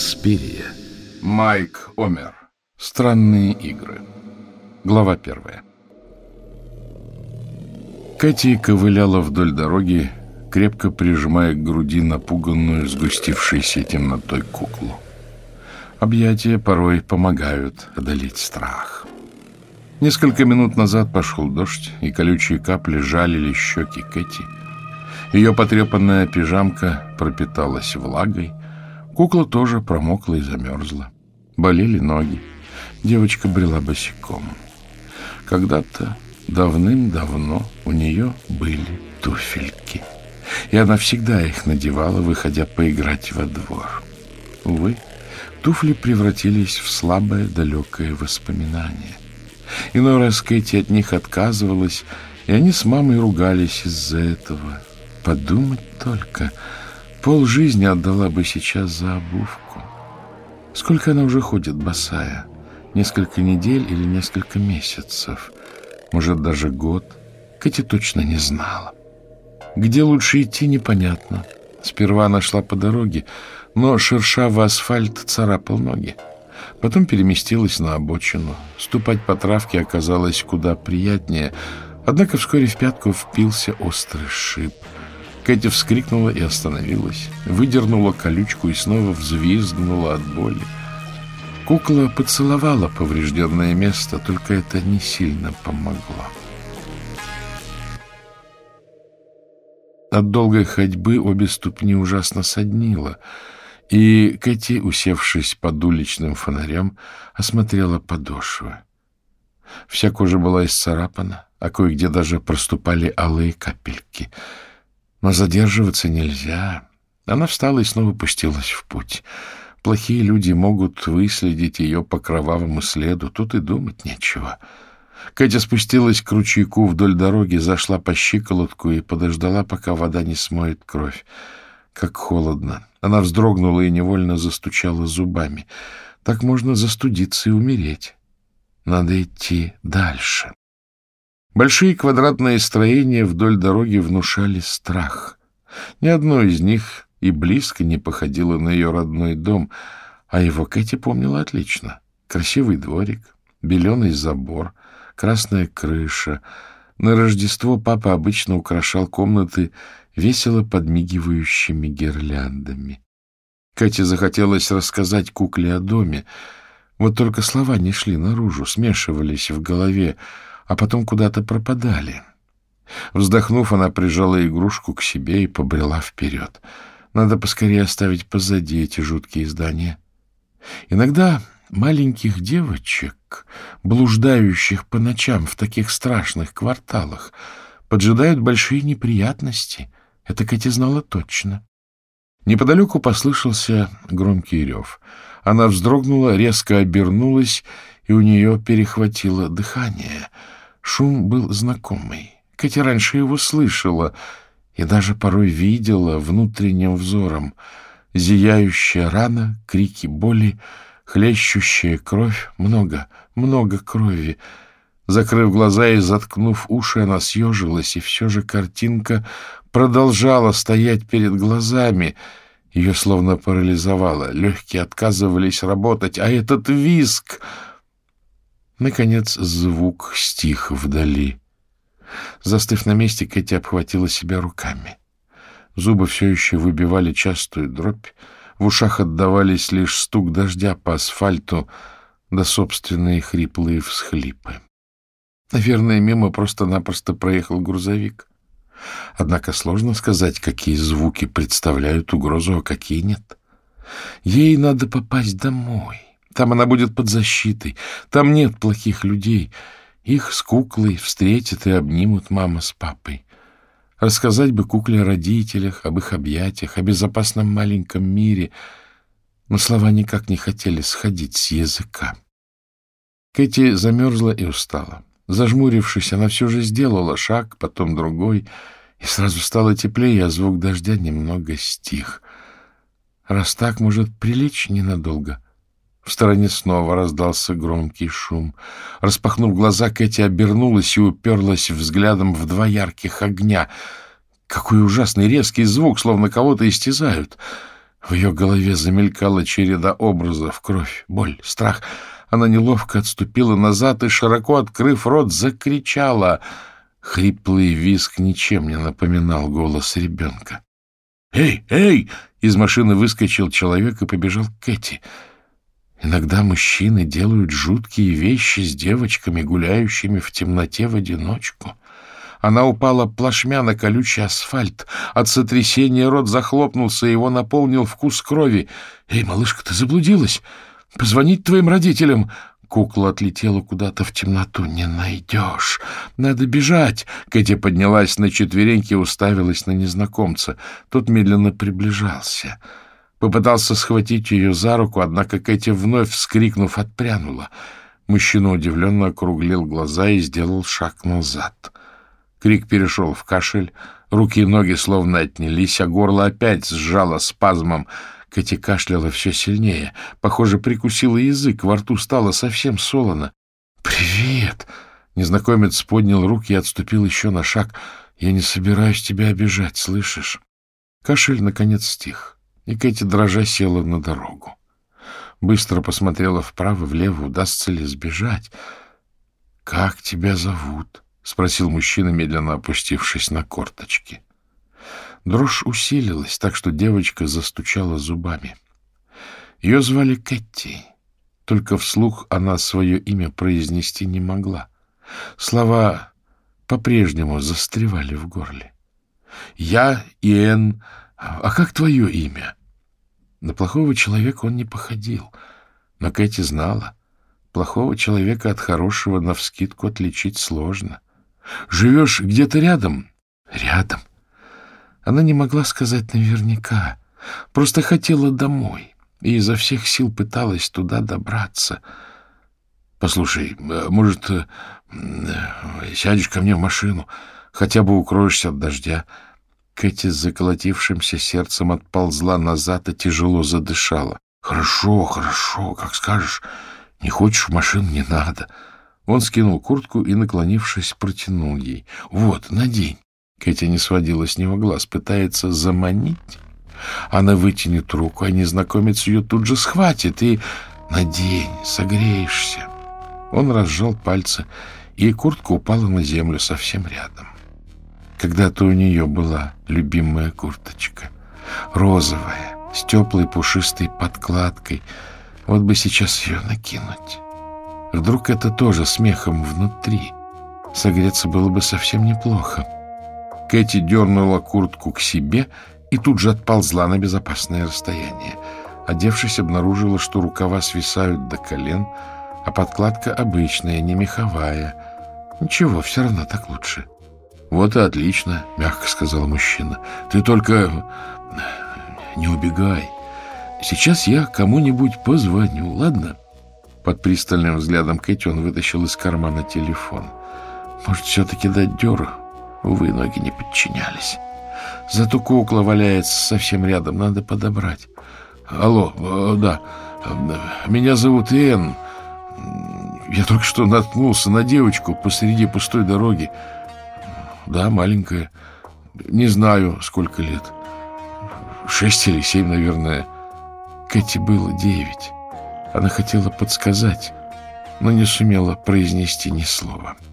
Инспирия. Майк Омер. Странные игры. Глава первая. Кэти ковыляла вдоль дороги, крепко прижимая к груди напуганную, сгустившейся темнотой куклу. Объятия порой помогают одолеть страх. Несколько минут назад пошел дождь, и колючие капли жалили щеки Кэти. Ее потрепанная пижамка пропиталась влагой, Кукла тоже промокла и замерзла. Болели ноги. Девочка брела босиком. Когда-то, давным-давно, у нее были туфельки. И она всегда их надевала, выходя поиграть во двор. Увы, туфли превратились в слабое, далекое воспоминание. Иной раз Кэти от них отказывалась, и они с мамой ругались из-за этого. Подумать только — Пол жизни отдала бы сейчас за обувку. Сколько она уже ходит босая? Несколько недель или несколько месяцев? Может, даже год? Кэти точно не знала. Где лучше идти, непонятно. Сперва она шла по дороге, но шершавый асфальт царапал ноги. Потом переместилась на обочину. Ступать по травке оказалось куда приятнее, однако вскоре в пятку впился острый шип — Кэти вскрикнула и остановилась, выдернула колючку и снова взвизгнула от боли. Кукла поцеловала поврежденное место, только это не сильно помогло. От долгой ходьбы обе ступни ужасно соднило, и Кэти, усевшись под уличным фонарем, осмотрела подошвы. Вся кожа была исцарапана, а кое-где даже проступали алые капельки — но задерживаться нельзя. Она встала и снова пустилась в путь. Плохие люди могут выследить ее по кровавому следу. Тут и думать нечего. Катя спустилась к ручейку вдоль дороги, зашла по щиколотку и подождала, пока вода не смоет кровь. Как холодно. Она вздрогнула и невольно застучала зубами. Так можно застудиться и умереть. Надо идти дальше. Большие квадратные строения вдоль дороги внушали страх. Ни одно из них и близко не походило на ее родной дом, а его Кэти помнила отлично. Красивый дворик, беленый забор, красная крыша. На Рождество папа обычно украшал комнаты весело подмигивающими гирляндами. Кэти захотелось рассказать кукле о доме, вот только слова не шли наружу, смешивались в голове, а потом куда-то пропадали. Вздохнув, она прижала игрушку к себе и побрела вперед. Надо поскорее оставить позади эти жуткие здания. Иногда маленьких девочек, блуждающих по ночам в таких страшных кварталах, поджидают большие неприятности. Это Кэти знала точно. Неподалеку послышался громкий рев. Она вздрогнула, резко обернулась, и у нее перехватило дыхание — Шум был знакомый. Катя раньше его слышала и даже порой видела внутренним взором. Зияющая рана, крики боли, хлещущая кровь, много, много крови. Закрыв глаза и заткнув уши, она съежилась, и все же картинка продолжала стоять перед глазами. Ее словно парализовало, легкие отказывались работать, а этот виск... Наконец звук стих вдали. Застыв на месте, Кэти обхватила себя руками. Зубы все еще выбивали частую дробь, в ушах отдавались лишь стук дождя по асфальту да собственные хриплые всхлипы. Наверное, мимо просто-напросто проехал грузовик. Однако сложно сказать, какие звуки представляют угрозу, а какие нет. Ей надо попасть домой. Там она будет под защитой. Там нет плохих людей. Их с куклой встретят и обнимут мама с папой. Рассказать бы кукле о родителях, об их объятиях, о безопасном маленьком мире. Но слова никак не хотели сходить с языка. Кэти замерзла и устала. Зажмурившись, она все же сделала шаг, потом другой, и сразу стало теплее, а звук дождя немного стих. Раз так, может, прилечь ненадолго — в стороне снова раздался громкий шум. Распахнув глаза, Кэти обернулась и уперлась взглядом в два ярких огня. Какой ужасный резкий звук, словно кого-то истязают. В ее голове замелькала череда образов, кровь, боль, страх. Она неловко отступила назад и, широко открыв рот, закричала. Хриплый визг ничем не напоминал голос ребенка. «Эй, эй!» — из машины выскочил человек и побежал к Кэти. Иногда мужчины делают жуткие вещи с девочками, гуляющими в темноте в одиночку. Она упала плашмя на колючий асфальт. От сотрясения рот захлопнулся, его наполнил вкус крови. «Эй, малышка, ты заблудилась? Позвонить твоим родителям!» Кукла отлетела куда-то в темноту. «Не найдешь! Надо бежать!» Кэти поднялась на четвереньки и уставилась на незнакомца. Тот медленно приближался. Попытался схватить ее за руку, однако Кэти, вновь вскрикнув, отпрянула. Мужчина удивленно округлил глаза и сделал шаг назад. Крик перешел в кашель, руки и ноги словно отнялись, а горло опять сжало спазмом. Кэти кашляла все сильнее. Похоже, прикусила язык, во рту стало совсем солоно. «Привет!» Незнакомец поднял руки и отступил еще на шаг. «Я не собираюсь тебя обижать, слышишь?» Кашель, наконец, стих, и Кэти дрожа села на дорогу. Быстро посмотрела вправо, влево, удастся ли сбежать. «Как тебя зовут?» — спросил мужчина, медленно опустившись на корточки. Дрожь усилилась, так что девочка застучала зубами. Ее звали Кэти, только вслух она свое имя произнести не могла. Слова по-прежнему застревали в горле. «Я Иэн. А как твое имя?» На плохого человека он не походил, но Кэти знала. Плохого человека от хорошего навскидку отличить сложно. Живешь где-то рядом? Рядом. Она не могла сказать наверняка. Просто хотела домой и изо всех сил пыталась туда добраться. Послушай, может, э, сядешь ко мне в машину, хотя бы укроешься от дождя. Кэти с заколотившимся сердцем отползла назад и тяжело задышала. — Хорошо, хорошо, как скажешь. Не хочешь в машину, не надо. — он скинул куртку и, наклонившись, протянул ей. «Вот, надень». Кэти не сводила с него глаз, пытается заманить. Она вытянет руку, а незнакомец ее тут же схватит и... «Надень, согреешься». Он разжал пальцы, и куртка упала на землю совсем рядом. Когда-то у нее была любимая курточка. Розовая, с теплой пушистой подкладкой. Вот бы сейчас ее накинуть. Вдруг это тоже смехом внутри. Согреться было бы совсем неплохо. Кэти дернула куртку к себе и тут же отползла на безопасное расстояние. Одевшись, обнаружила, что рукава свисают до колен, а подкладка обычная, не меховая. Ничего, все равно так лучше. — Вот и отлично, — мягко сказал мужчина. — Ты только не убегай. Сейчас я кому-нибудь позвоню, ладно? — под пристальным взглядом Кэти он вытащил из кармана телефон. Может, все-таки дать дёру? Увы, ноги не подчинялись. Зато кукла валяется совсем рядом, надо подобрать. Алло, э, да, меня зовут Энн. Я только что наткнулся на девочку посреди пустой дороги. Да, маленькая. Не знаю, сколько лет. Шесть или семь, наверное. Кэти было девять. Она хотела подсказать, но не сумела произнести ни слова. —